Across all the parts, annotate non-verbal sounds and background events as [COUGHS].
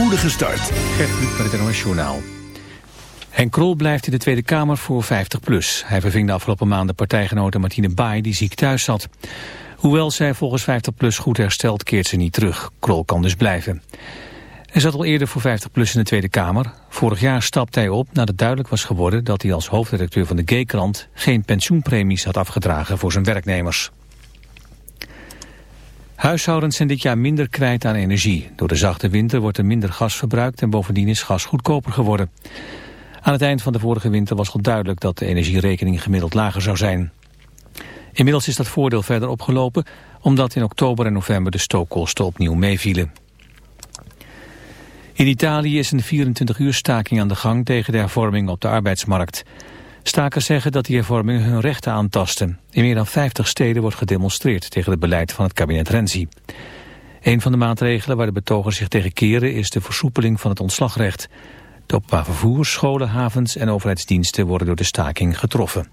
spoedige start. Gert met het NOS Journaal. Henk Krol blijft in de Tweede Kamer voor 50PLUS. Hij verving de afgelopen maanden partijgenote Martine Baai die ziek thuis zat. Hoewel zij volgens 50PLUS goed herstelt keert ze niet terug. Krol kan dus blijven. Hij zat al eerder voor 50PLUS in de Tweede Kamer. Vorig jaar stapte hij op nadat duidelijk was geworden dat hij als hoofdredacteur van de G-krant geen pensioenpremies had afgedragen voor zijn werknemers. Huishoudens zijn dit jaar minder kwijt aan energie. Door de zachte winter wordt er minder gas verbruikt en bovendien is gas goedkoper geworden. Aan het eind van de vorige winter was al duidelijk dat de energierekening gemiddeld lager zou zijn. Inmiddels is dat voordeel verder opgelopen omdat in oktober en november de stookkosten opnieuw meevielen. In Italië is een 24 uur staking aan de gang tegen de hervorming op de arbeidsmarkt. Stakers zeggen dat die hervormingen hun rechten aantasten. In meer dan 50 steden wordt gedemonstreerd tegen het beleid van het kabinet Renzi. Een van de maatregelen waar de betogers zich tegen keren is de versoepeling van het ontslagrecht. De openbaar vervoer, scholen, havens en overheidsdiensten worden door de staking getroffen.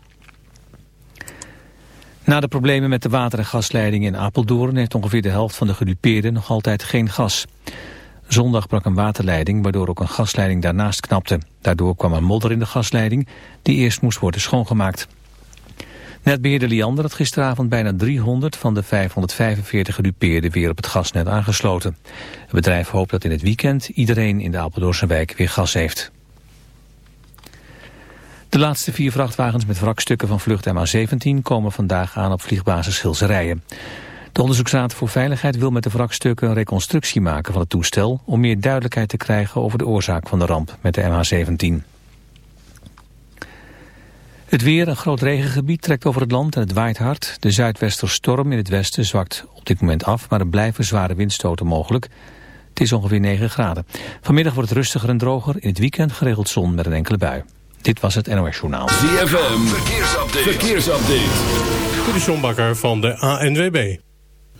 Na de problemen met de water- en gasleiding in Apeldoorn heeft ongeveer de helft van de gedupeerden nog altijd geen gas. Zondag brak een waterleiding waardoor ook een gasleiding daarnaast knapte. Daardoor kwam er modder in de gasleiding die eerst moest worden schoongemaakt. Netbeheerder Liander had gisteravond bijna 300 van de 545 gedupeerden weer op het gasnet aangesloten. Het bedrijf hoopt dat in het weekend iedereen in de Apeldoornse wijk weer gas heeft. De laatste vier vrachtwagens met wrakstukken van vlucht MH17 komen vandaag aan op vliegbasis Schilserijen. De Onderzoeksraad voor Veiligheid wil met de wrakstukken een reconstructie maken van het toestel... om meer duidelijkheid te krijgen over de oorzaak van de ramp met de MH17. Het weer, een groot regengebied, trekt over het land en het waait hard. De zuidwesterstorm in het westen zwakt op dit moment af... maar er blijven zware windstoten mogelijk. Het is ongeveer 9 graden. Vanmiddag wordt het rustiger en droger. In het weekend geregeld zon met een enkele bui. Dit was het NOS Journaal. ZFM, verkeersupdate. verkeersupdate. Dit is van de ANWB.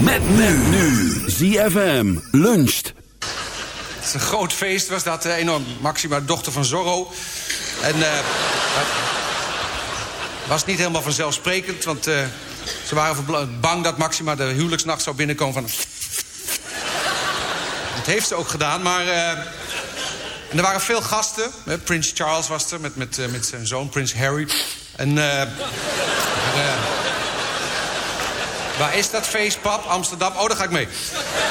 Met men nu. ZFM luncht. Het is een groot feest, was dat enorm. Maxima, dochter van Zorro. En het was niet helemaal vanzelfsprekend, want eh, ze waren bang dat Maxima de huwelijksnacht zou binnenkomen van... Dat heeft ze ook gedaan, maar... eh, en er waren veel gasten. Prins Charles was er met, met, met zijn zoon, Prins Harry. En... eh, waar is dat feest, pap? Amsterdam? Oh, daar ga ik mee.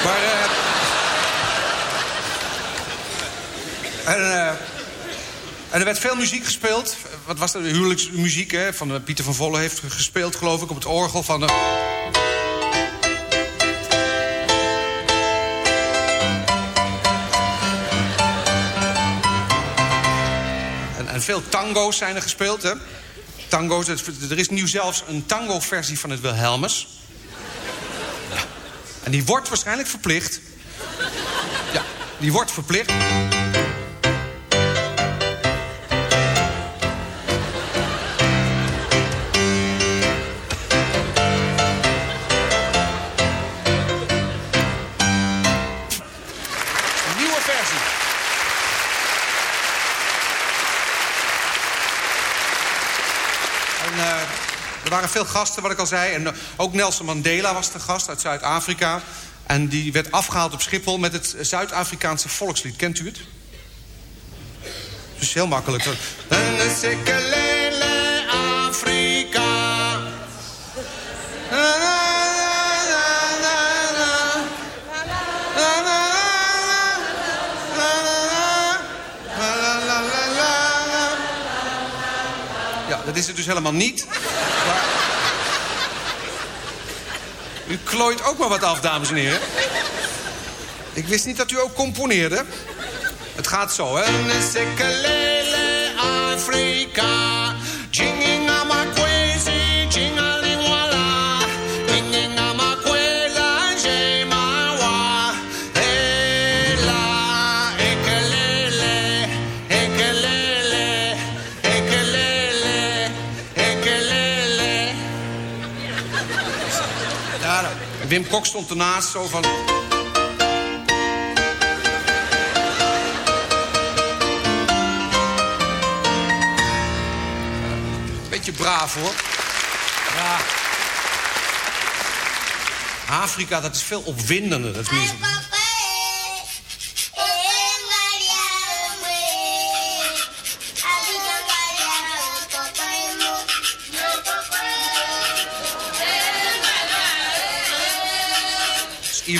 Maar... eh, En, eh, en er werd veel muziek gespeeld. Wat was dat? Huwelijksmuziek, hè? Van eh, Pieter van Volle heeft gespeeld, geloof ik, op het orgel van... de. en veel tango's zijn er gespeeld, hè. Tango's, er is nu zelfs een tango-versie van het Wilhelmus. En die wordt waarschijnlijk verplicht. Ja, die wordt verplicht. waren veel gasten, wat ik al zei. En eh, ook Nelson Mandela was de gast uit Zuid-Afrika. En die werd afgehaald op Schiphol met het Zuid-Afrikaanse volkslied. Kent u het? Is heel makkelijk. Afrika. Ja, dat is het dus helemaal niet. U klooit ook maar wat af, dames en heren. Ik wist niet dat u ook componeerde. Het gaat zo, hè? Afrika. Wim Kok stond ernaast zo van... Beetje braaf, hoor. Ja. Afrika, dat is veel opwindender. Dat is meer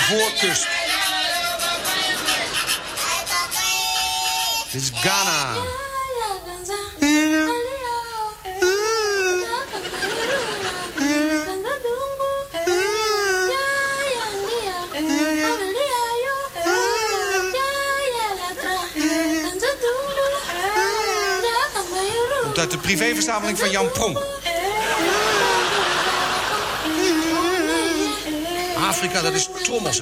Ivoorkust. Dit is Ghana. Uit de privéverzameling van Jan Pronk. Afrika, dat is trommels.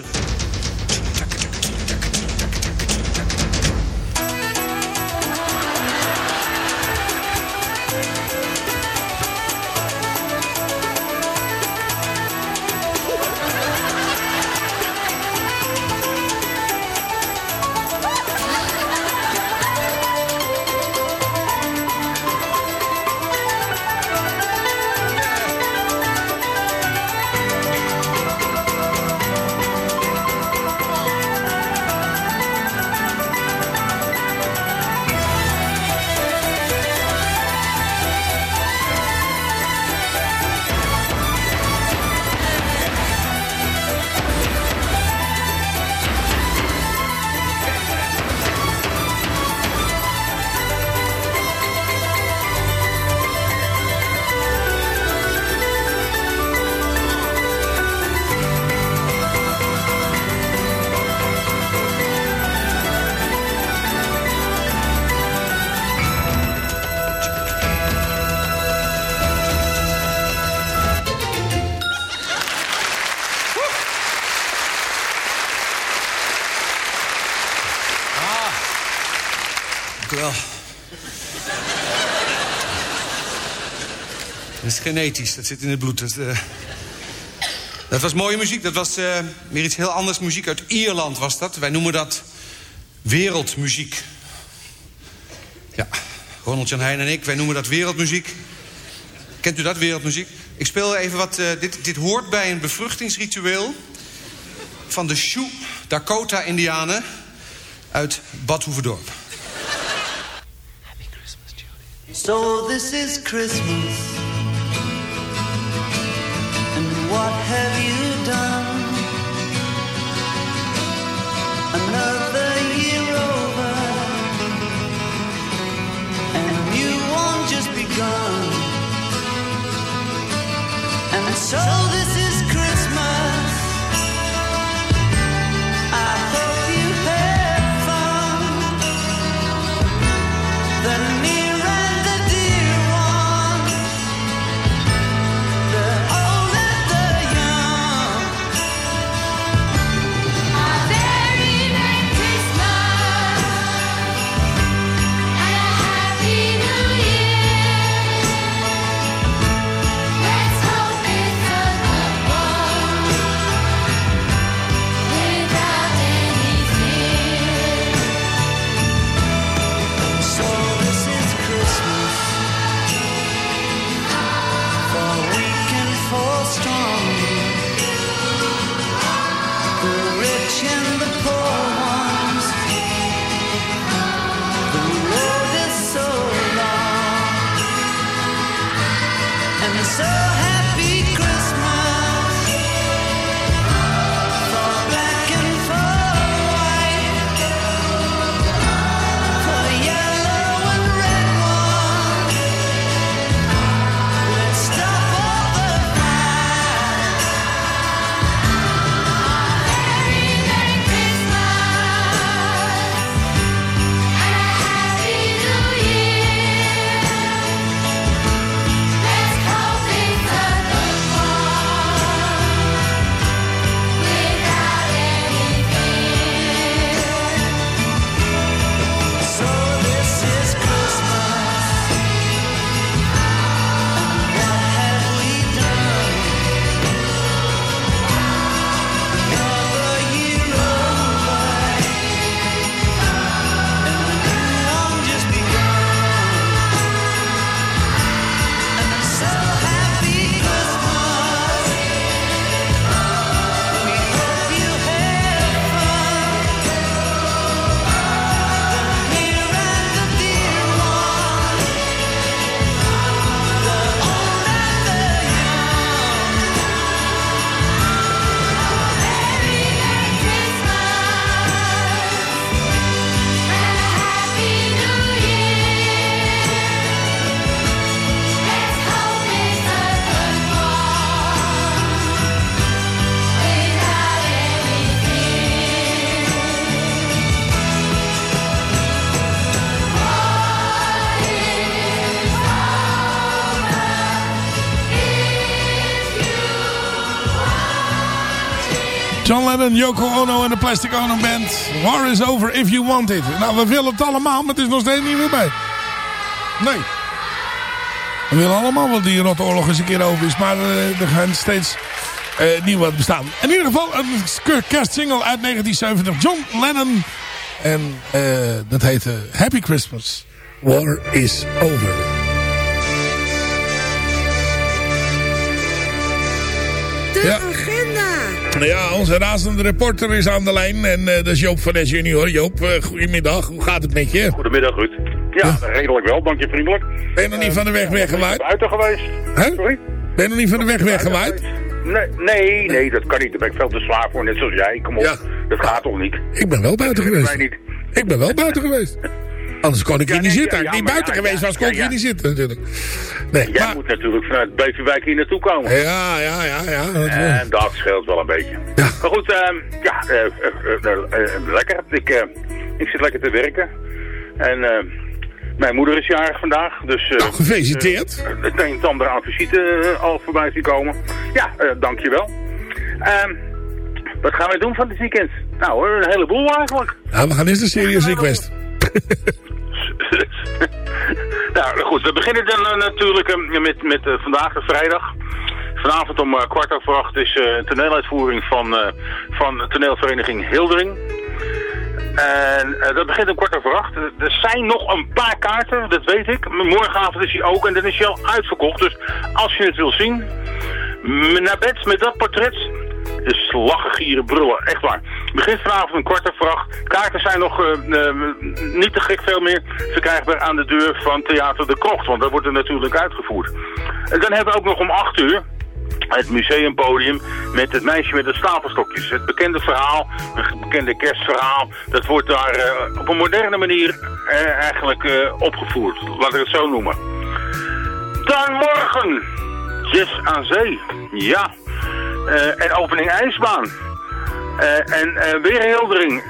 Genetisch, dat zit in het bloed. Dat, eh, dat was mooie muziek. Dat was eh, weer iets heel anders. Muziek uit Ierland was dat. Wij noemen dat wereldmuziek. Ja, Ronald Jan Heijn en ik, wij noemen dat wereldmuziek. Kent u dat, wereldmuziek? Ik speel even wat... eh, dit, dit hoort bij een bevruchtingsritueel... van de Sioux Dakota-Indianen uit Bad Hoeverdorp. So this is Christmas. What have you done? Another year over. And new one just begun. And so this Lennon, Yoko Ono en de Plastic Ono Band. War is over if you want it. Nou, we willen het allemaal, maar het is nog steeds niet meer bij. Nee. We willen allemaal wel die rotoorlog eens een keer over is. Maar eh, er gaan steeds eh, nieuw wat bestaan. In ieder geval een kerstsingle uit 1970. John Lennon. En eh, dat heette Happy Christmas. War is over. Ja. Nou Ja, onze razende reporter is aan de lijn. En eh, dat is Joop van Es junior. Joop, eh, goedemiddag. Hoe gaat het met je? Goedemiddag, Ruud. Ja, redelijk wel, dank je vriendelijk. Ben je nog niet van de weg weggewaaid? Buiten geweest. Hè? Sorry? Ben je nog niet van de weg weggewaaid? Nee, nee, nee, dat kan niet. Daar ben ik veel te zwaar voor, net zoals jij. Kom op, Ja. dat gaat toch niet? Ik ben wel buiten geweest. Ik ben wel buiten geweest. Anders kon ik hier Ja, niet nee, zitten. ja, Als ik niet buiten ja, geweest ja, was, kon ik ja, hier ja. niet zitten natuurlijk. Nee, Jij maar... moet natuurlijk vanuit Beverwijk hier naartoe komen. Ja, ja, ja, ja. dat. En dat scheelt wel een beetje. Ja. Maar goed, ehm, ja, eh, eh, eh, lekker. Ik, ik zit lekker te werken. En mijn moeder is jarig vandaag. Dus, eh, Nou, gefeliciteerd. het een en ander aan visite al voorbij zien komen. Ja, dankjewel. Ehm wat gaan wij doen van dit weekend? Nou, hoor, een heleboel eigenlijk. Nou, we gaan eerst een serious request. [LAUGHS] nou goed, we beginnen dan eh, natuurlijk eh, met, met eh, vandaag vrijdag. Vanavond om kwart over acht is een toneeluitvoering van, van toneelvereniging Hildering. En dat begint om kwart over acht. Er zijn nog een paar kaarten, dat weet ik. Morgenavond is hij ook en dan is hij al uitverkocht. Dus als je het wil zien, naar bed met dat portret. Dus lachen, gieren, brullen, echt waar. Het begint vanavond om kwart over. Kaarten zijn nog eh, eh, niet te gek veel meer verkrijgbaar aan de deur van Theater de Krocht. Want dat wordt er natuurlijk uitgevoerd. En dan hebben we ook nog om acht uur het museumpodium met het meisje met de stapelstokjes. Het bekende verhaal, het bekende kerstverhaal, dat wordt daar eh, op een moderne manier eigenlijk opgevoerd. Laat ik het zo noemen. Dan morgen, Jazz aan Zee. Ja. Eh, en opening ijsbaan. Eh, en eh, weer.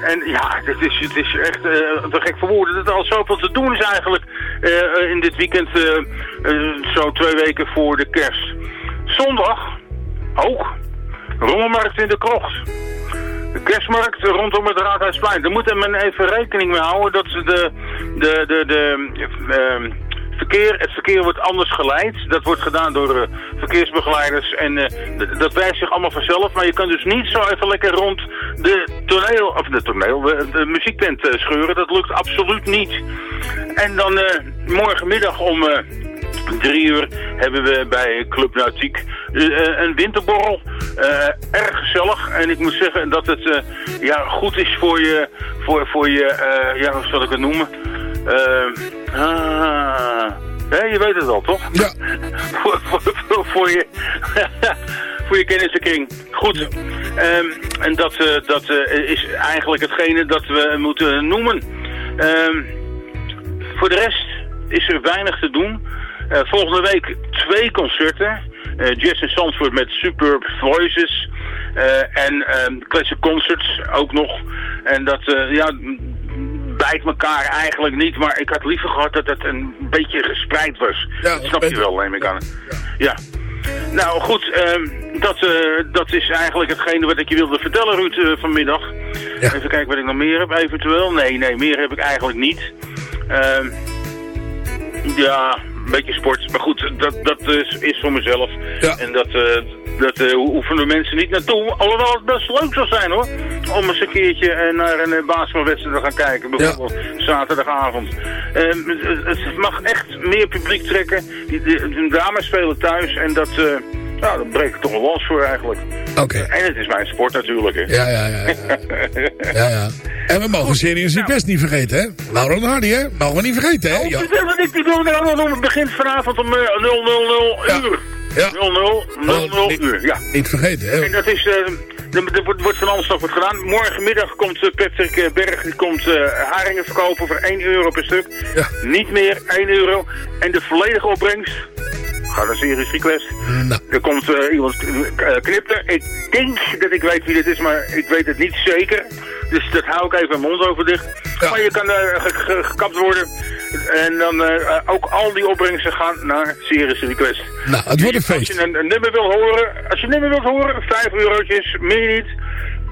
En ja, het is, het is echt eh, te gek voor woorden dat er al zoveel te doen is eigenlijk in dit weekend, zo twee weken voor de kerst. Zondag ook. Rommelmarkt in de krocht. De kerstmarkt rondom het Raadhuisplein. Daar moet men even rekening mee houden dat ze de, de, de, de, ehm, verkeer, het verkeer wordt anders geleid. Dat wordt gedaan door eh, verkeersbegeleiders en eh, dat wijst zich allemaal vanzelf. Maar je kan dus niet zo even lekker rond de toneel, of de toneel, de, de muziektent eh, scheuren. Dat lukt absoluut niet. En dan morgenmiddag om... Drie uur hebben we bij Club Nautiek een winterborrel. Erg gezellig. En ik moet zeggen dat het ja, goed is voor je, voor, voor je ja, hoe zal ik het noemen? Eh, ah, hè, je weet het al, toch? Ja. [LAUGHS] voor, voor, voor, je, [LAUGHS] voor je kennissenkring. Goed. Ehm, en dat, eh, dat eh, is eigenlijk hetgene dat we moeten noemen. Ehm, voor de rest is er weinig te doen. Eh, volgende week twee concerten. Eh, Jazz in Zandvoort met Superb Voices. eh, en ehm, Classic Concerts ook nog. En dat ja, bijt elkaar eigenlijk niet. Maar ik had liever gehad dat het een beetje gespreid was. Ja, dat snap je wel, neem ik aan. Ja. Nou goed, ehm, dat, eh, dat is eigenlijk hetgene wat ik je wilde vertellen, Ruud, eh, vanmiddag. Ja. Even kijken wat ik nog meer heb, eventueel. Nee, nee, meer heb ik eigenlijk niet. Ehm, ja, een beetje sport. Maar goed, dat, dat is, is voor mezelf. Ja. En dat, eh dat eh, hoeven mensen niet naartoe. Alhoewel het best leuk zou zijn hoor. Om eens een keertje eh, naar een uh, basketbalwedstrijd te gaan kijken. Bijvoorbeeld zaterdagavond. Ehm, het, mag echt meer publiek trekken. Die, de, de dames spelen thuis. En dat, nou, dat breekt toch wel los voor eigenlijk. Oké. En het is mijn sport natuurlijk. Hè. Ja, ja, ja. Ja, [LAUGHS] ja. ja. En we mogen Serious Request niet vergeten, hè? Laura en Hardy, hè? Mogen we niet vergeten, hè? Ja. Oh, wat ik er allemaal doen. Het begint vanavond om eh, 000 Ja. uur. Ja. 00 00 niet, uur, ja. niet vergeten, hè? En dat is, eh, er, wordt, wordt van alles nog wat gedaan. Morgenmiddag komt eh, Patrick eh, Berg, die komt eh, haringen verkopen voor 1 euro per stuk. Ja. Niet meer, 1 euro. En de volledige opbrengst, ga naar Serious Request. Nou, Er komt eh, iemand uh, knippen. Ik denk dat ik weet wie dit is, maar ik weet het niet zeker. Dus dat hou ik even mijn mond over dicht. Ja. Maar je kan eh, ge- ge- gekapt worden. En dan eh, ook al die opbrengsten gaan naar Serious Request. nou, het wordt een Als feest. je een, een nummer wil horen, als je een nummer wilt horen, 5 eurotjes, meer niet.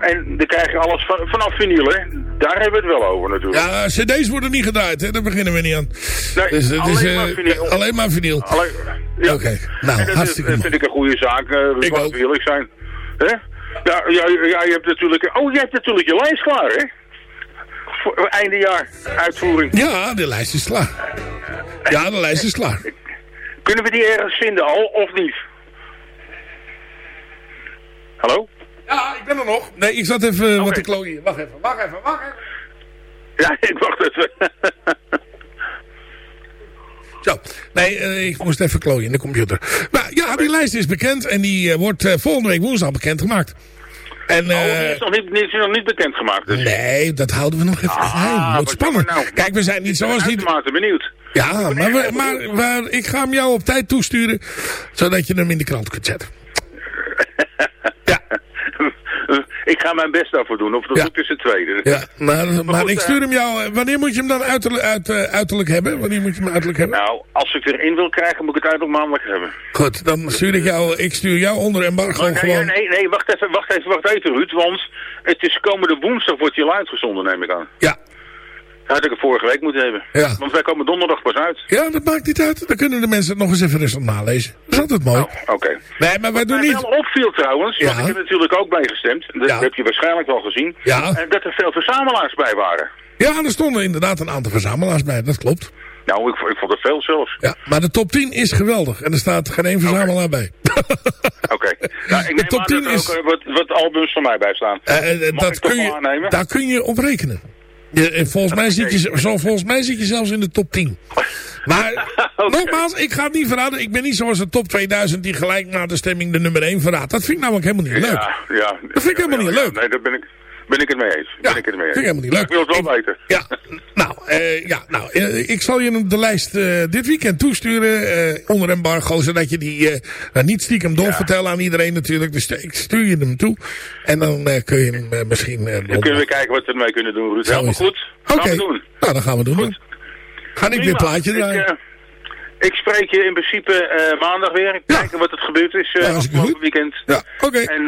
En dan krijg je alles van, vanaf vinyl, hè. Daar hebben we het wel over natuurlijk. Ja, cd's worden niet gedraaid, hè? daar beginnen we niet aan. Nee, Dus alleen is, maar eh, vinyl. alleen maar vinyl. Alleen- ja. Oké, nou, En dat is- hartstikke Dat vind ik een goede zaak, eh Ik ik ook. eerlijk zijn. Hè? Ja, ja, ja, je hebt natuurlijk... Oh, je hebt natuurlijk je lijst klaar, hè? Voor einde jaar, uitvoering. Ja, de lijst is klaar. Ja, de lijst is klaar. Kunnen we die ergens vinden al, of niet? Hallo? Ja, ik ben er nog. Nee, ik zat even wat Oké. te klooien. Wacht even, wacht even, wacht even. Ja, [LAUGHS] ik wacht even. [LAUGHS] Zo, nee, eh, ik moest even klooien in de computer. Nou ja, die lijst is bekend en die eh, wordt eh, volgende week woensdag bekendgemaakt. En, oh, die eh, is nog niet, die is nog niet bekendgemaakt. Dus. nee, dat houden we nog even Ah, geheim. Wordt wat spannend. nou. Kijk, we zijn niet zoals die... Uitermate benieuwd. Ja, maar, maar, maar ik ga hem jou op tijd toesturen, zodat je hem in de krant kunt zetten. [LAUGHS] Ik ga mijn best daarvoor doen, of dat Ja. is het tweede. Ja, maar, maar goed, ik eh, stuur hem jou... eh, Wanneer moet je hem dan uiterlijk, uit, eh, uiterlijk hebben? Wanneer moet je hem uiterlijk hebben? Nou, als ik erin wil krijgen, moet ik het uit op maandag hebben. Goed, dan stuur ik jou... Ik stuur jou onder embargo Maar nee, gewoon... nee, nee, wacht even, wacht even, wacht even, Ruud. Want het is komende woensdag wordt hij al uitgezonden, neem ik aan. Ja, had ik het vorige week moeten hebben. Ja. Want wij komen donderdag pas uit. ja, dat maakt niet uit. Dan kunnen de mensen het nog eens even rustig nalezen. Dat is altijd mooi. Oh, oké. Nee, maar wij doen Wat mij niet... wel opviel trouwens, want Ja. ik heb natuurlijk ook bijgestemd. Dat Ja. heb je waarschijnlijk wel gezien. Ja. eh, Dat er veel verzamelaars bij waren. Ja, er stonden inderdaad een aantal verzamelaars bij. Dat klopt. Nou, ik, ik vond er veel zelfs. Ja, maar de top 10 is geweldig. En er staat geen één verzamelaar bij. [LAUGHS] Oké. Nou, ik neem top aan 10 dat er is- ook eh, wat, wat albums van mij bij staan. Eh, eh, Mag dat kun je, aannemen? daar kun je op rekenen. Je, volgens, mij zit je, zo, volgens mij zit je zelfs in de top 10. Maar [LAUGHS] nogmaals, ik ga het niet verraden. Ik ben niet zoals de top 2000 die gelijk na de stemming de nummer 1 verraadt. Dat vind ik namelijk helemaal niet leuk. Ja, ja. Dat vind ik helemaal niet leuk. Nee, daar ben ik, ben ik het mee eens. Ja, ben ik het mee eens. vind ik helemaal niet leuk. Ik wil het wel Ik- weten. Ja, nou, eh, ja, nou eh, ik zal je de lijst eh, dit weekend toesturen onder embargo, zodat je die nou, niet stiekem doorvertellen aan iedereen natuurlijk. Dus ik stuur je hem toe en dan kun je hem misschien... Dan kunnen we kijken wat we ermee kunnen doen, Ruud. Helemaal goed. Oké, doen. nou dan gaan we doen. Goed. Ga ik weer plaatje Ik, draaien. ik spreek je in principe maandag weer. Ja. Kijken wat het gebeurd is eh Ja, afgelopen weekend. ja, oké. En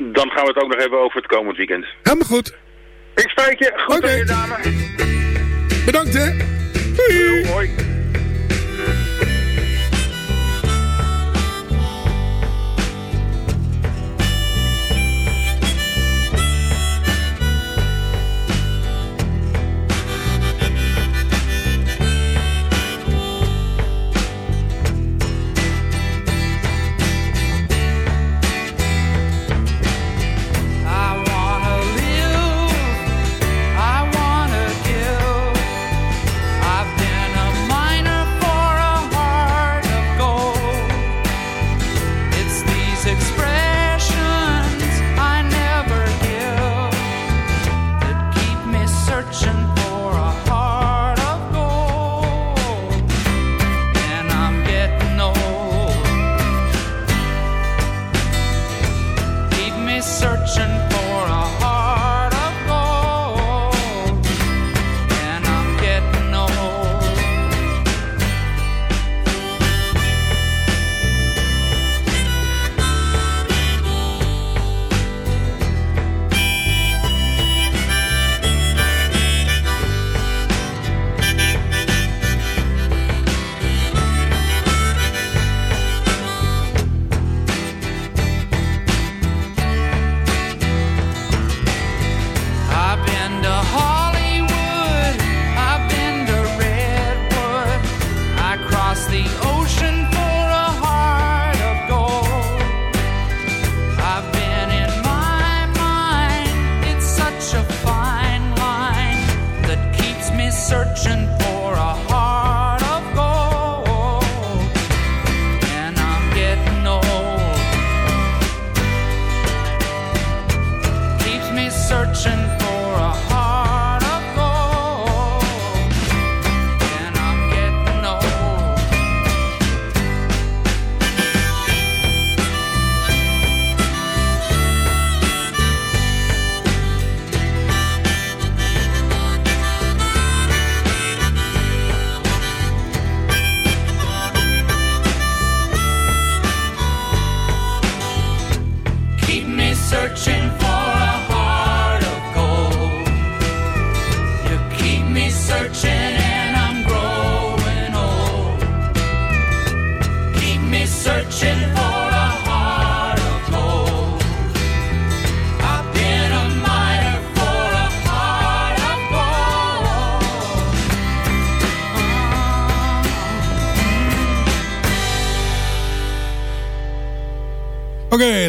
dan gaan we het ook nog hebben over het komend weekend. Helemaal goed. Ik spreek je. Goed je dame. Bedankt hè. Doei. Hoi.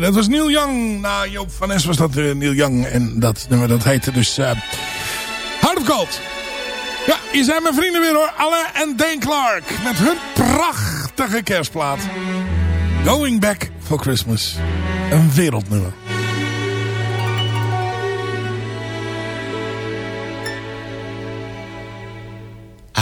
Dat was Neil Young. Nou, Joop van Es was dat eh, Neil Young. En dat nummer dat heette dus uh, of Gold. Ja, hier zijn mijn vrienden weer hoor. Alle en Dane Clark. Met hun prachtige kerstplaat. Going Back for Christmas. Een wereldnummer.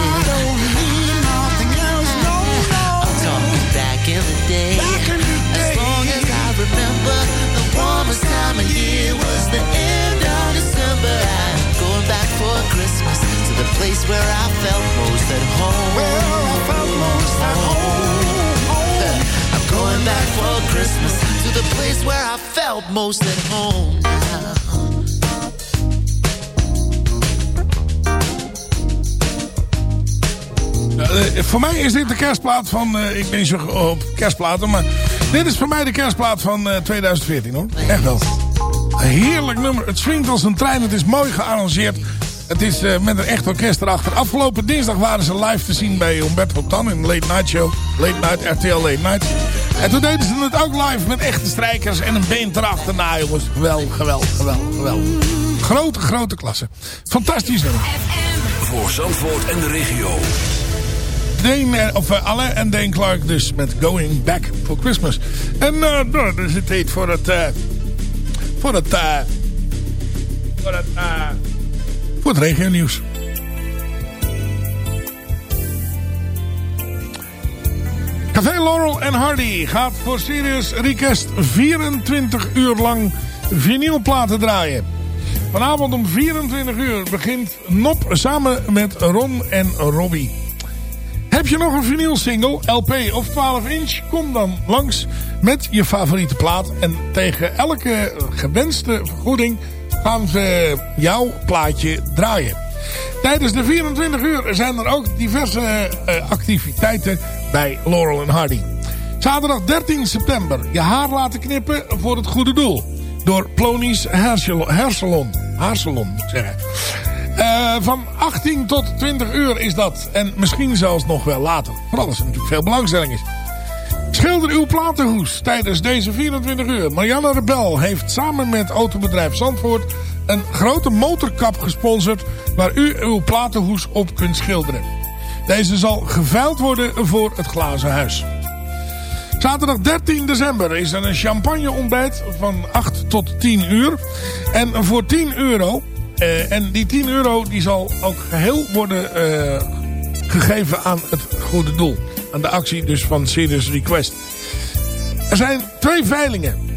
Where I felt most at home. Well, I felt most at home. I'm going back for Christmas to the place where I felt most at home. Eh, voor mij is dit de kerstplaat van... eh, ik ben niet zo op kerstplaten, maar... Dit is voor mij de kerstplaat van eh, 2014 hoor. Echt wel. Een heerlijk nummer. Het swingt als een trein. Het is mooi gearrangeerd. Het is eh, met een echt orkest erachter. Afgelopen dinsdag waren ze live te zien bij Humberto Tan in de Late Night Show. Late Night, RTL Late Night. En toen deden ze het ook live met echte strijkers en een been erachterna jongens. Geweldig, geweldig, geweldig, geweldig. Grote, grote klasse. Fantastisch nummer. Voor Zandvoort en de regio. Dane, eh, of uh, Alain en Dane Clark dus met Going Back for Christmas. En uh, nou, dus het heet voor het... Uh, voor het... Uh, voor het... Voor het regio nieuws. Café Laurel en Hardy gaat voor Serious Request 24 uur lang vinylplaten draaien. Vanavond om 24 uur begint Nop samen met Ron en Robbie. Heb je nog een vinyl single, LP of 12 inch? Kom dan langs met je favoriete plaat. En tegen elke gewenste vergoeding gaan ze jouw plaatje draaien. Tijdens de 24 uur zijn er ook diverse eh, activiteiten bij Laurel Hardy. Zaterdag 13 september. Je haar laten knippen voor het goede doel. Door Plonies Hairsalon. Haarsalon, moet ik zeggen. Eh, van 18 tot 20 uur is dat. En misschien zelfs nog wel later. Vooral als er natuurlijk veel belangstelling is. Schilder uw platenhoes tijdens deze 24 uur. Marianne Rebel heeft samen met autobedrijf Zandvoort... een grote motorkap gesponsord... waar u uw platenhoes op kunt schilderen. Deze zal geveild worden voor het glazen huis. Zaterdag 13 december is er een champagne ontbijt van 8 tot 10 uur. En voor 10 euro... eh, en die 10 euro die zal ook geheel worden eh, gegeven aan het goede doel. Aan de actie dus van Serious Request. Er zijn twee veilingen.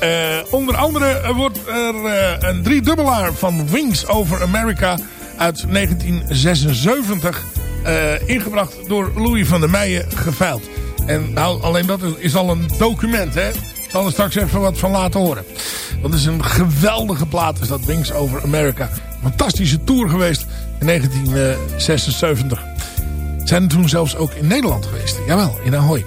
Eh, onder andere wordt er eh, een driedubbelaar van Wings Over America uit 1976 eh, ingebracht door Louis van der Meijen geveild. En nou, alleen dat is al een document, hè. Ik zal er straks even wat van laten horen. Dat is een geweldige plaat, is dat Wings Over America. Fantastische tour geweest in 1976. Zijn toen zelfs ook in Nederland geweest. Jawel, in Ahoy.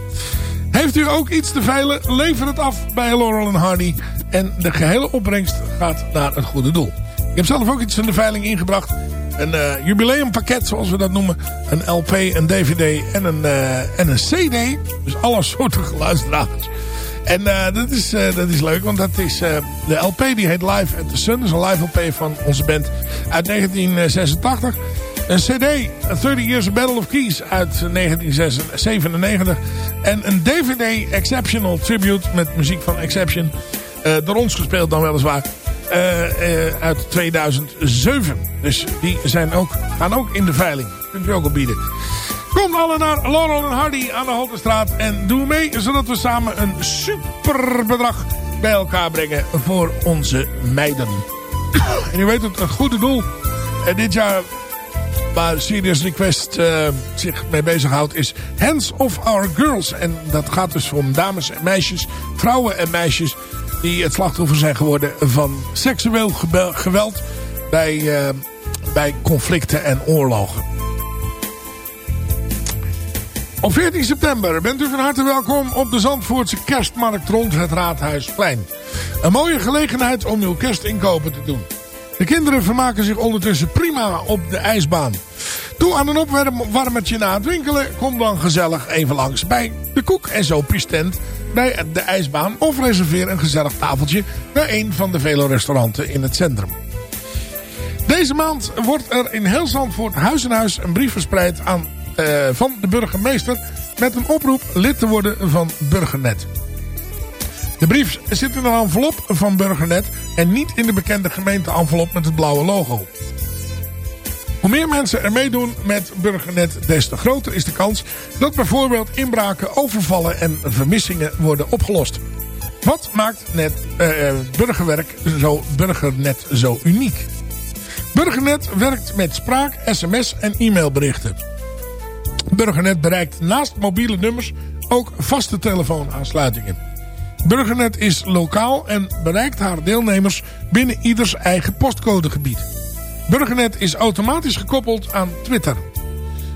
Heeft u ook iets te veilen? Lever het af bij Laurel Hardy. En de gehele opbrengst gaat naar het goede doel. Ik heb zelf ook iets in de veiling ingebracht. Een eh, jubileumpakket, zoals we dat noemen. Een LP, een DVD en een, eh, en een CD. Dus alle soorten geluidsdragers. En eh, dat, is, dat is leuk, want dat is, de LP die heet Live at the Sun. Dat is een live LP van onze band uit 1986. Een CD, 30 Years Battle of Keys uit 1997. En een DVD, Exceptional Tribute met muziek van Exception. eh, door ons gespeeld dan weliswaar. eh, uit 2007. Dus die zijn ook, gaan ook in de veiling. Kunt u ook opbieden. Kom alle naar Laurel en Hardy aan de Haltestraat. En doe mee, zodat we samen een super bedrag bij elkaar brengen voor onze meiden. [COUGHS] en u weet het, het goede doel. En dit jaar waar Serious Request eh, zich mee bezighoudt is Hands of Our Girls. En dat gaat dus om dames en meisjes, vrouwen en meisjes... die het slachtoffer zijn geworden van seksueel geweld bij, eh, bij conflicten en oorlogen. Op 14 september bent u van harte welkom op de Zandvoortse kerstmarkt rond het Raadhuisplein. Een mooie gelegenheid om uw kerstinkopen te doen. De kinderen vermaken zich ondertussen prima op de ijsbaan. Toe aan een opwarmertje na het winkelen, kom dan gezellig even langs bij de koek- en soepjes tent bij de ijsbaan of reserveer een gezellig tafeltje bij een van de vele restauranten in het centrum. Deze maand wordt er in heel Zandvoort huis en huis een brief verspreid aan, eh, van de burgemeester met een oproep lid te worden van Burgernet. De brief zit in een envelop van Burgernet en niet in de bekende gemeente envelop met het blauwe logo. Hoe meer mensen er meedoen met Burgernet, des te groter is de kans dat bijvoorbeeld inbraken, overvallen en vermissingen worden opgelost. Wat maakt net, eh, burgerwerk zo, Burgernet zo uniek? Burgernet werkt met spraak, sms en e-mailberichten. Burgernet bereikt naast mobiele nummers ook vaste telefoonaansluitingen. Burgernet is lokaal en bereikt haar deelnemers binnen ieders eigen postcodegebied. Burgernet is automatisch gekoppeld aan Twitter.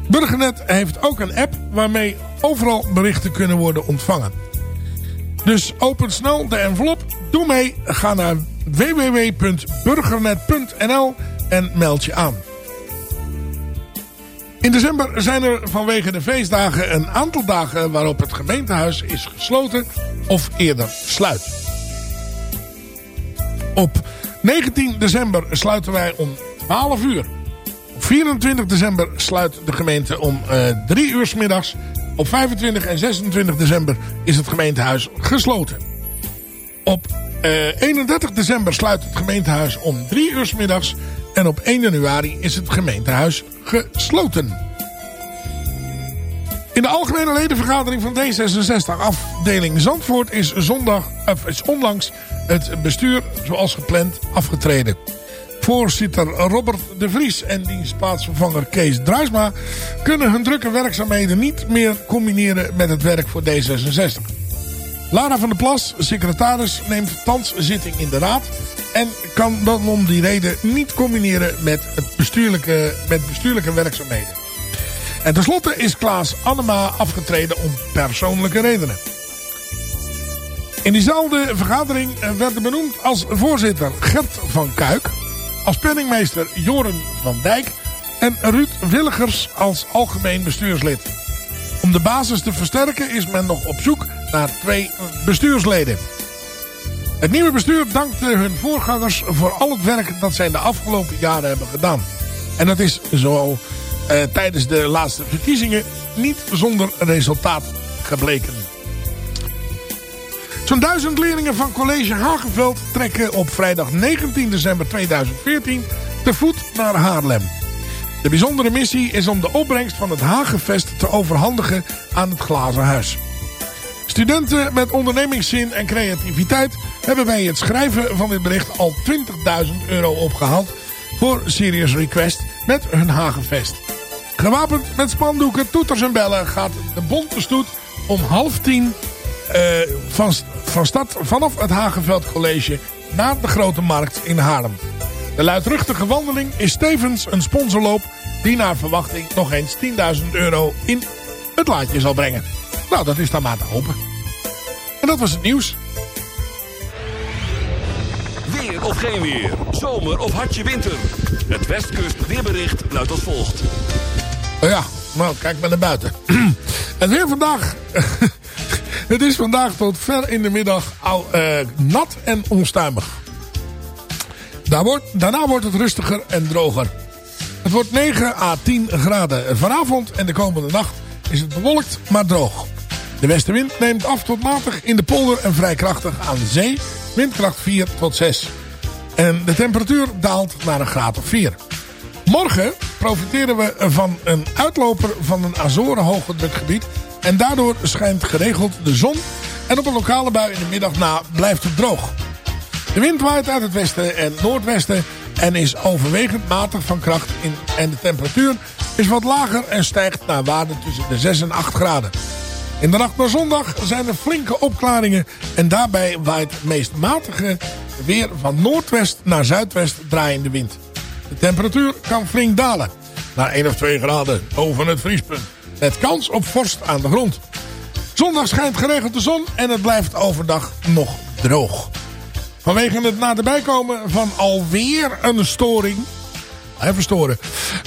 Burgernet heeft ook een app waarmee overal berichten kunnen worden ontvangen. Dus open snel de envelop, doe mee, ga naar www.burgernet.nl en meld je aan. In december zijn er vanwege de feestdagen een aantal dagen waarop het gemeentehuis is gesloten of eerder sluit. Op 19 december sluiten wij om 12 uur. Op 24 december sluit de gemeente om eh 3 uur 's middags. Op 25 en 26 december is het gemeentehuis gesloten. Op eh 31 december sluit het gemeentehuis om 3 uur 's middags. En op 1 januari is het gemeentehuis gesloten. In de algemene ledenvergadering van D66 afdeling Zandvoort is, zondag, is onlangs het bestuur zoals gepland afgetreden. Voorzitter Robert de Vries en diens plaatsvervanger Kees Druisma kunnen hun drukke werkzaamheden niet meer combineren met het werk voor D66. Lara van der Plas, secretaris, neemt thans zitting in de raad... en kan dan om die reden niet combineren met, het bestuurlijke, met bestuurlijke werkzaamheden. En tenslotte is Klaas Annema afgetreden om persoonlijke redenen. In diezelfde vergadering werden benoemd als voorzitter Gert van Kuik... als penningmeester Joren van Dijk... en Ruud Willigers als algemeen bestuurslid. Om de basis te versterken is men nog op zoek naar twee bestuursleden. Het nieuwe bestuur dankte hun voorgangers voor al het werk dat zij de afgelopen jaren hebben gedaan. En dat is zo eh, tijdens de laatste verkiezingen niet zonder resultaat gebleken. Zo'n duizend leerlingen van college Hagenveld trekken op vrijdag 19 december 2014 te voet naar Haarlem. De bijzondere missie is om de opbrengst van het Hagenvest te overhandigen aan het Glazen Huis. Studenten met ondernemingszin en creativiteit hebben bij het schrijven van dit bericht al 20.000 euro opgehaald voor Serious Request met hun Hagenvest. Gewapend met spandoeken, toeters en bellen gaat de bonte stoet om half tien eh, van, van stad vanaf het Hagenveld College naar de Grote Markt in Haarlem. De luidruchtige wandeling is tevens een sponsorloop die naar verwachting nog eens 10.000 euro in het laadje zal brengen. Nou, dat is dan maar te hopen. En dat was het nieuws. Weer of geen weer. Zomer of hartje winter. Het Westkust weerbericht luidt als volgt. Oh ja, nou, kijk maar naar buiten. [CLEARS THROAT] het weer vandaag... [LAUGHS] het is vandaag tot ver in de middag al, eh, nat en onstuimig. Daar wordt, daarna wordt het rustiger en droger. Het wordt 9 à 10 graden vanavond en de komende nacht is het bewolkt, maar droog. De westenwind neemt af tot matig in de polder en vrij krachtig aan de zee. Windkracht 4 tot 6. En de temperatuur daalt naar een graad of 4. Morgen profiteren we van een uitloper van een Azoren hoogdrukgebied. En daardoor schijnt geregeld de zon. En op een lokale bui in de middag na blijft het droog. De wind waait uit het westen en noordwesten en is overwegend matig van kracht. In, en de temperatuur is wat lager en stijgt naar waarden tussen de 6 en 8 graden. In de nacht naar zondag zijn er flinke opklaringen en daarbij waait het meest matige weer van noordwest naar zuidwest draaiende wind. De temperatuur kan flink dalen, naar 1 of 2 graden boven het vriespunt. Met kans op vorst aan de grond. Zondag schijnt geregeld de zon en het blijft overdag nog droog. Vanwege het naderbij komen van alweer een storing. Even storen.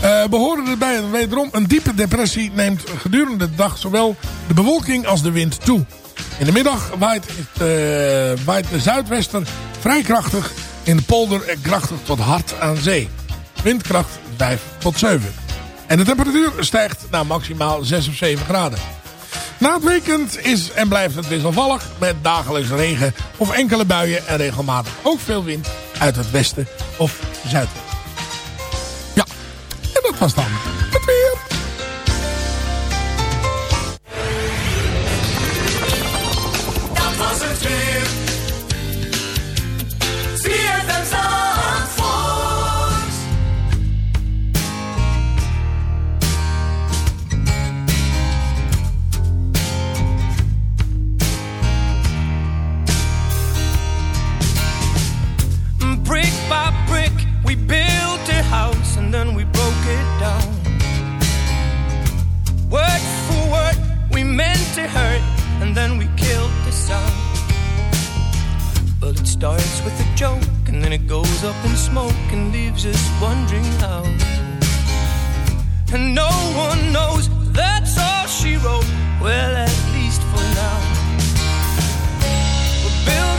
Uh, behoren erbij en wederom een diepe depressie neemt gedurende de dag zowel de bewolking als de wind toe. In de middag waait, het, uh, waait de zuidwester vrij krachtig. In de polder en krachtig tot hard aan zee. Windkracht 5 tot 7. En de temperatuur stijgt naar maximaal 6 of 7 graden. Na het weekend is en blijft het wisselvallig met dagelijks regen of enkele buien en regelmatig ook veel wind uit het westen of zuiden. Dat? Dan meant to hurt and then we killed the sound. Well, it starts with a joke and then it goes up in smoke and leaves us wondering how. And no one knows that's all she wrote. Well, at least for now. We're building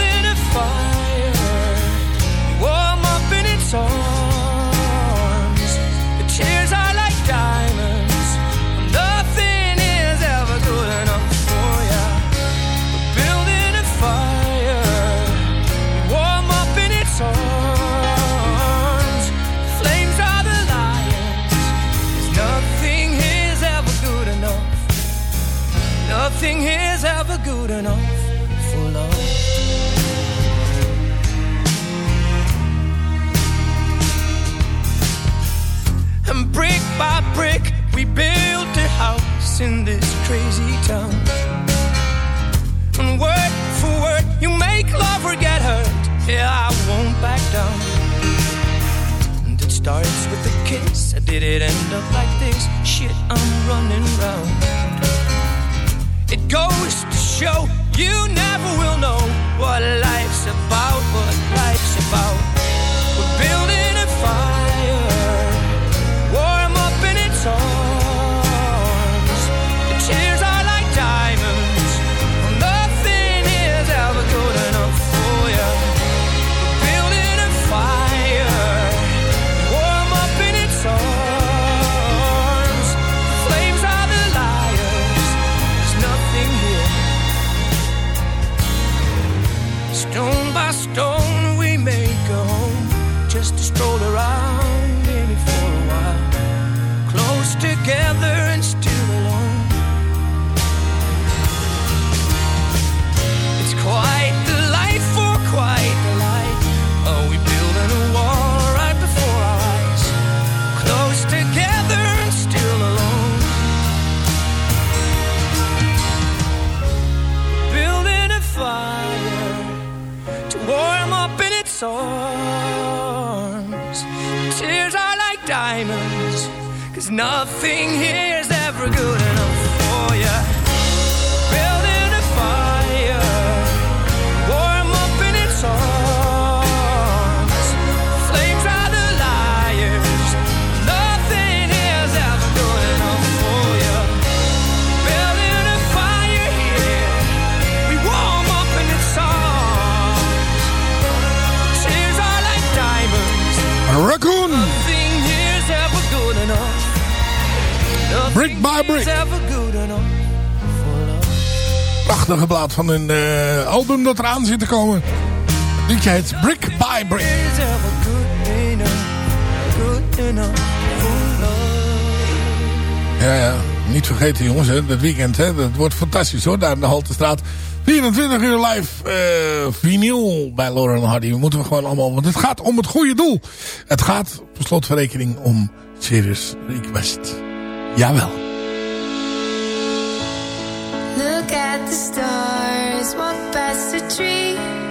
warm up in its arms. Tears are like diamonds, cause nothing here's ever good enough. Raccoon. Brick by brick. Prachtige plaat van een eh, album dat eraan zit te komen. Dit heet Brick by Brick. Ja, ja. Niet vergeten jongens, hè, dat weekend. Hè, wordt fantastisch hoor, daar in de Haltestraat. 24 uur live uh, vinyl bij Lauren Hardy. We moeten we gewoon allemaal, want het gaat om het goede doel. Het gaat, per slotverrekening om Serious Request. Jawel. Look at the stars, walk past the tree.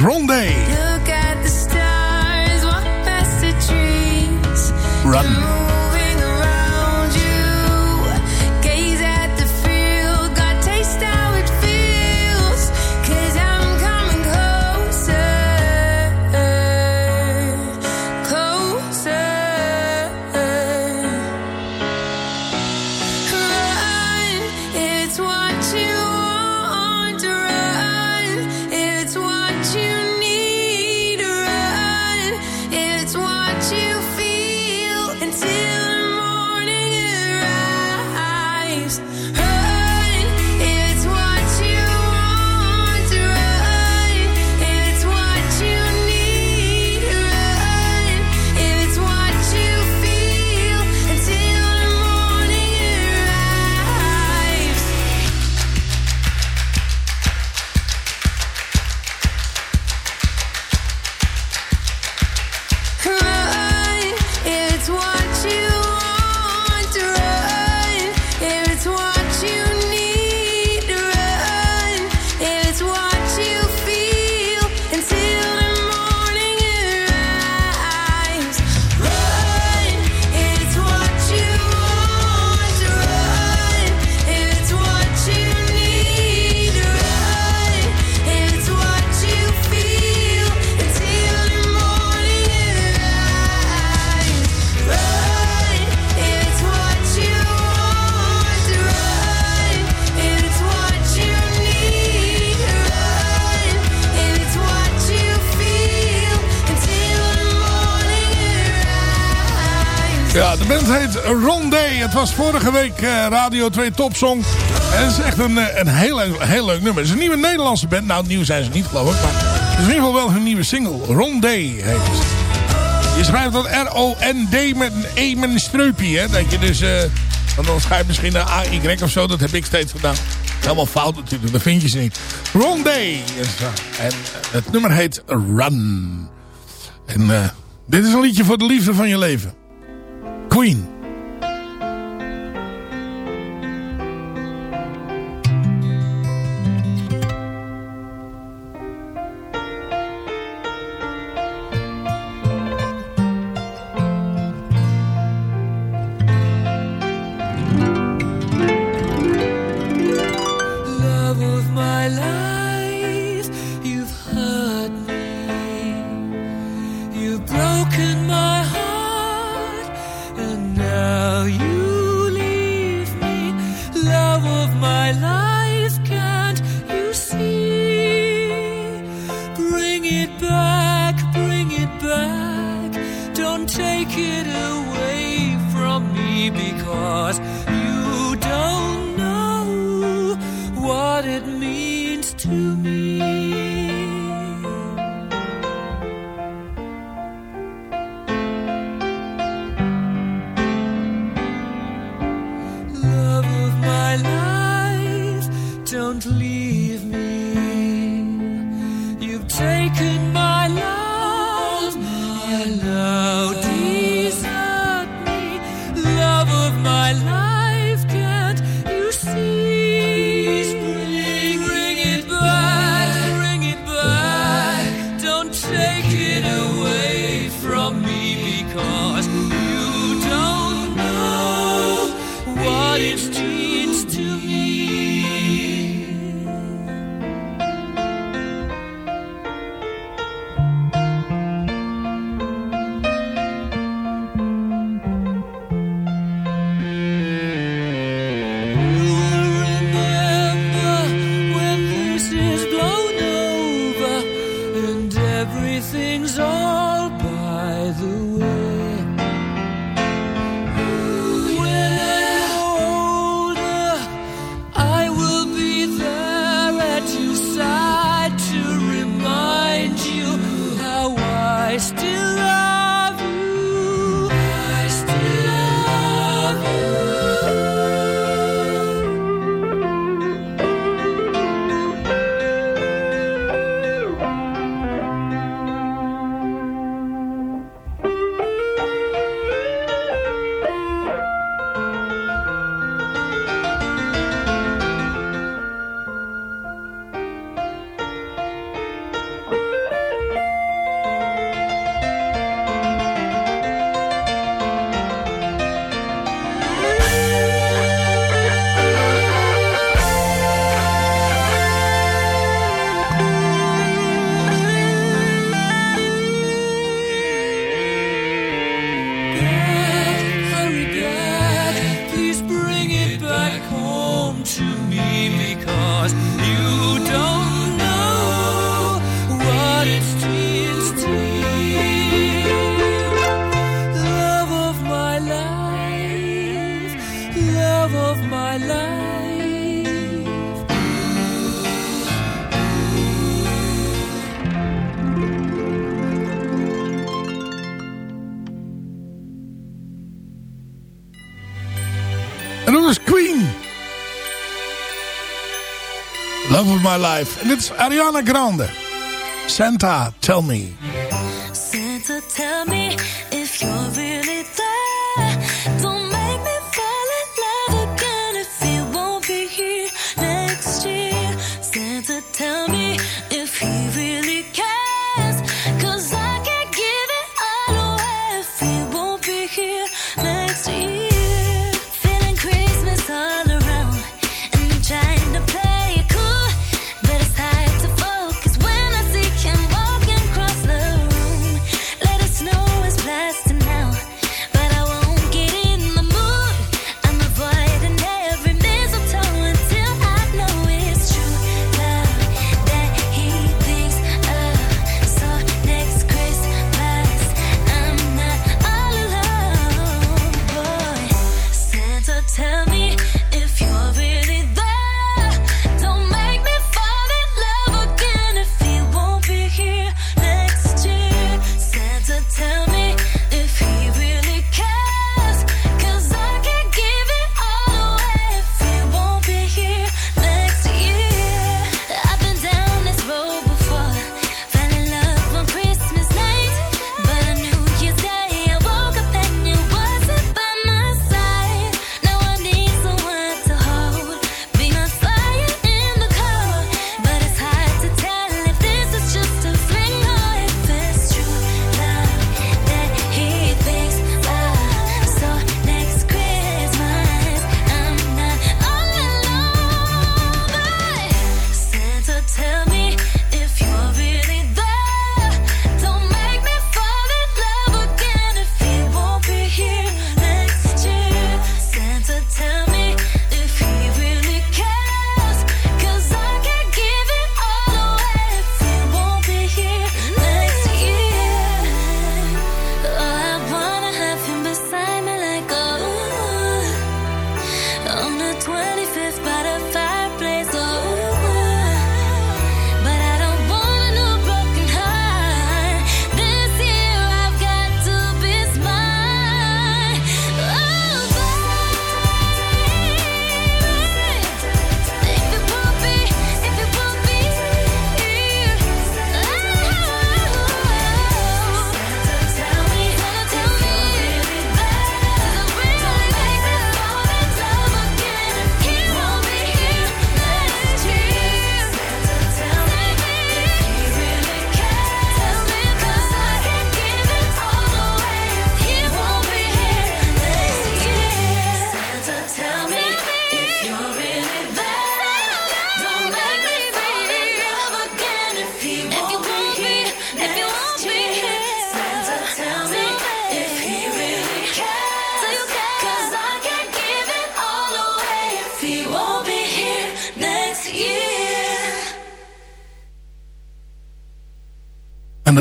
is day. Run. Band heet Rondé. Het was vorige week eh, Radio 2 Topsong. En het is echt een, eh, een heel, heel leuk nummer. Het is een nieuwe Nederlandse band. Nou, nieuw zijn ze niet geloof ik. Maar het is in ieder geval wel hun nieuwe single. Rondé heet. Je schrijft dat R-O-N-D met een E met een streupje. Hè? Dat je dus... eh, dan schrijf je misschien een A-Y of zo. Dat heb ik steeds gedaan. Helemaal fout natuurlijk. Dat vind je ze niet. Rondé. En het nummer heet Run. En dit is een liedje voor de liefde van je leven. Queen. Life. En dit is Ariana Grande. Santa, tell me.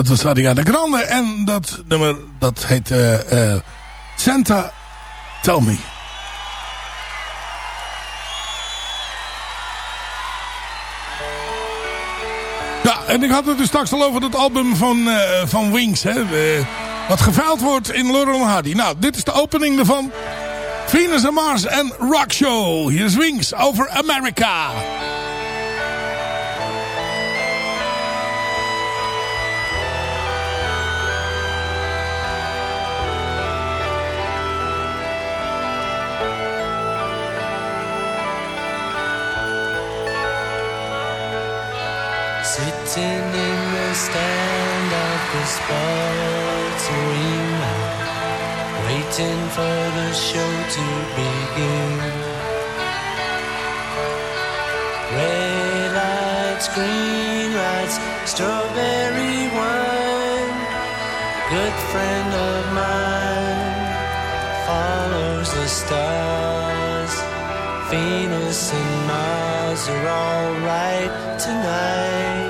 Dat was Ariana Grande. En dat nummer, dat heet eh, eh, Santa Tell Me. Ja, en ik had het dus straks al over het album van, eh, van Wings. Hè, wat geveild wordt in Laurel Hardy. Nou, dit is de opening ervan. Venus en Mars en Rock Show. Hier is Wings over America. Sitting in the stand of the sports arena, waiting for the show to begin. Red lights, green lights, strawberry wine. A good friend of mine follows the stars. Venus and Mars are alright tonight.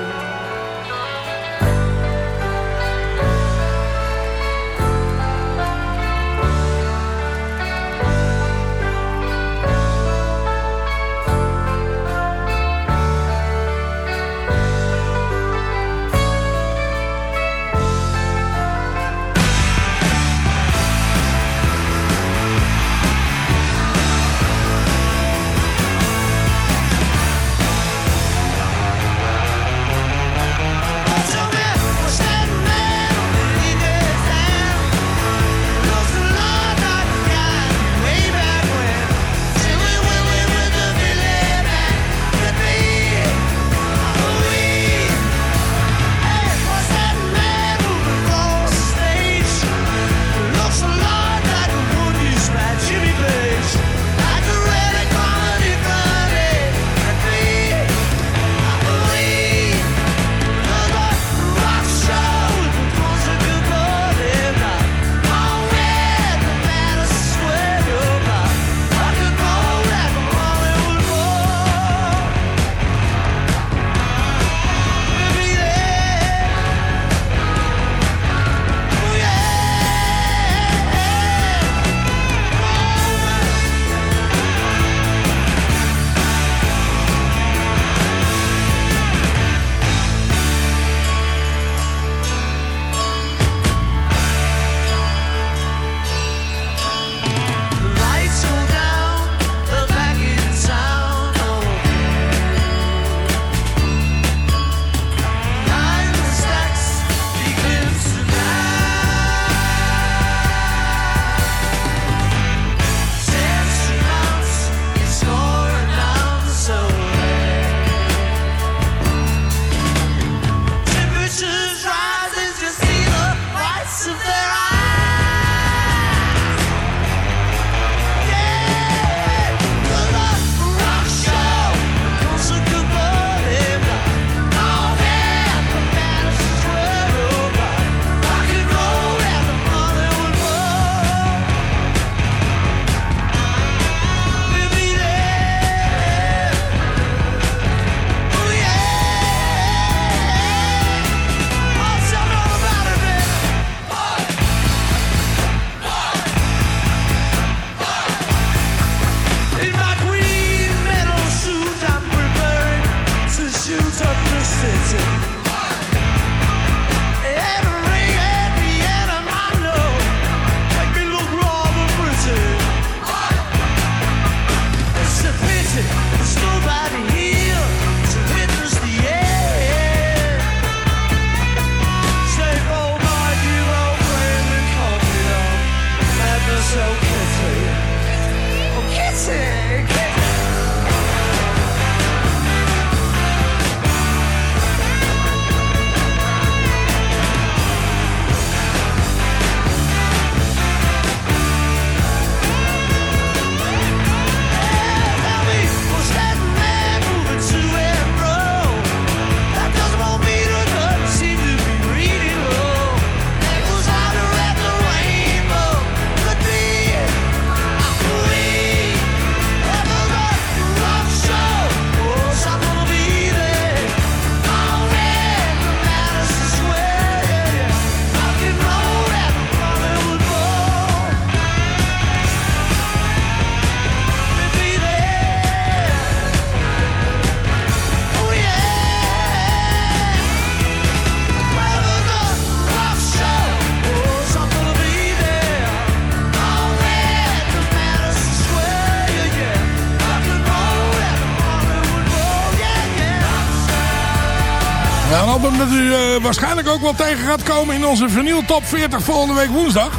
Eh, waarschijnlijk ook wel tegen gaat komen in onze vinyl top 40 volgende week woensdag.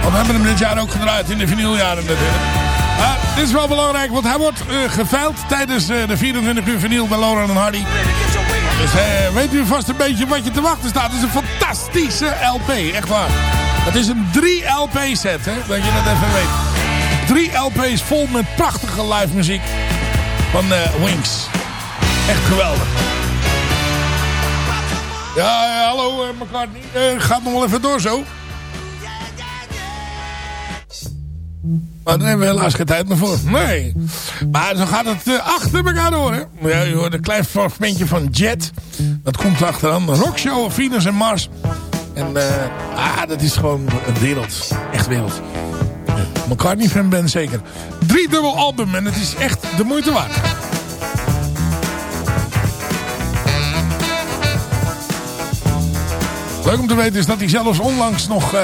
Want we hebben hem dit jaar ook gedraaid in de vinyljaren natuurlijk. Uh, dit is wel belangrijk, want hij wordt uh, geveild tijdens uh, de 24 uur vinyl bij Lauren en Hardy. Dus uh, weet u vast een beetje wat je te wachten staat. Het is een fantastische LP, echt waar. Het is een 3 LP set, hè, dat je dat even weet. 3 LP's vol met prachtige live muziek van Wings. Echt geweldig. Ja, hallo McCartney. gaat nog wel even door zo. Maar daar hebben we helaas geen tijd meer voor. Nee. Maar zo gaat het uh, achter elkaar door. Hè? Ja, je hoort een klein fragmentje van Jet. Dat komt achteraan. Rockshow, Venus en Mars. En uh, ah, dat is gewoon een wereld. Echt wereld. McCartney fan ben zeker. Drie dubbel album en het is echt de moeite waard. Leuk om te weten is dat hij zelfs onlangs nog uh,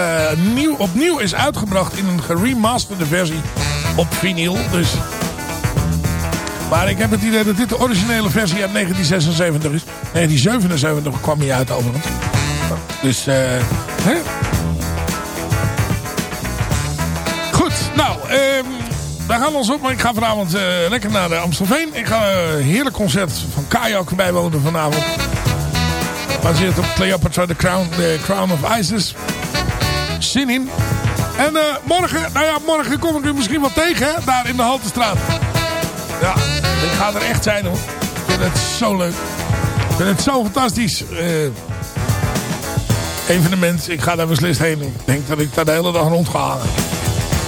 nieuw, opnieuw is uitgebracht in een geremasterde versie op vinyl. Dus... Maar ik heb het idee dat dit de originele versie uit 1976 is. 1977 kwam hij uit overigens. Dus, eh... Goed, nou, eh... Daar gaan ons op, maar ik ga vanavond uh, lekker naar Amstelveen. Ik ga een heerlijk concert van Kajak bijwonen vanavond. Gebaseerd op Cleopatra, The Crown, the Crown of Isis. Zin in. En uh, morgen, nou ja, morgen kom ik u misschien wel tegen, hè, daar in de Haltestraat. Ja, ik ga er echt zijn hoor. Ik vind het zo leuk. Ik vind het zo fantastisch. Uh, evenement, ik ga daar beslist heen. Ik denk dat ik daar de hele dag rond ga hangen.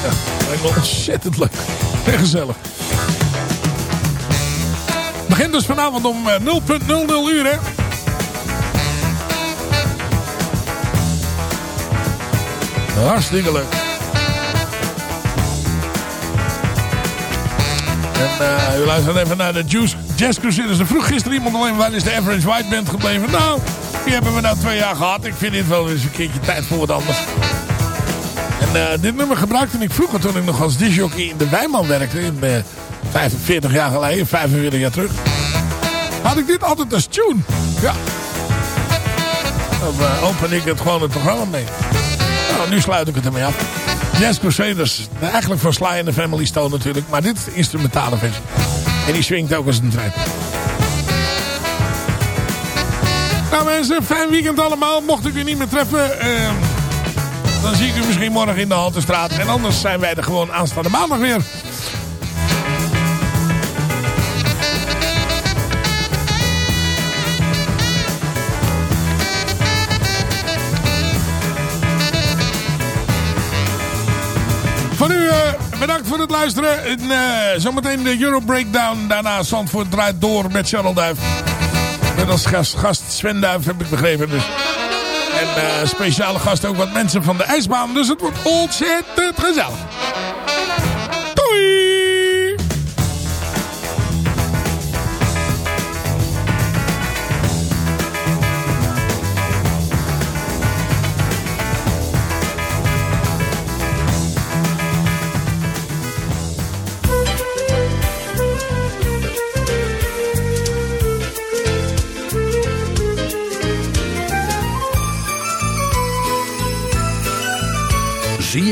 Ja, lijkt me ontzettend leuk. En gezellig. Begint dus vanavond om 0.00 uur hè. Hartstikke leuk. En uh, u luistert even naar de Juice Jazz Crusaders. Er vroeg gisteren iemand alleen waar is de Average White Band gebleven. Nou, die hebben we nou twee jaar gehad. Ik vind dit wel eens een keertje tijd voor wat anders. En uh, dit nummer gebruikte ik vroeger toen ik nog als disjockey in de Wijman werkte. In, uh, 45 jaar geleden, 45 jaar terug. Had ik dit altijd als tune. Ja. Dan open ik het gewoon het programma mee. Nou, nu sluit ik het ermee af. Jazz Crusaders, eigenlijk van Sly and the Family Stone natuurlijk. Maar dit is de instrumentale versie. En die swingt ook als een trein. Nou mensen, fijn weekend allemaal. Mocht ik u niet meer treffen, uh, dan zie ik u misschien morgen in de Haltestraat. En anders zijn wij er gewoon aanstaande maandag weer. Voor het luisteren. En, uh, zometeen de Euro Breakdown. Daarna Zandvoort draait door met Charles Duif. Met als gast, gast Sven Duif heb ik begrepen. Dus. En uh, speciale gast ook wat mensen van de ijsbaan. Dus het wordt ontzettend gezellig.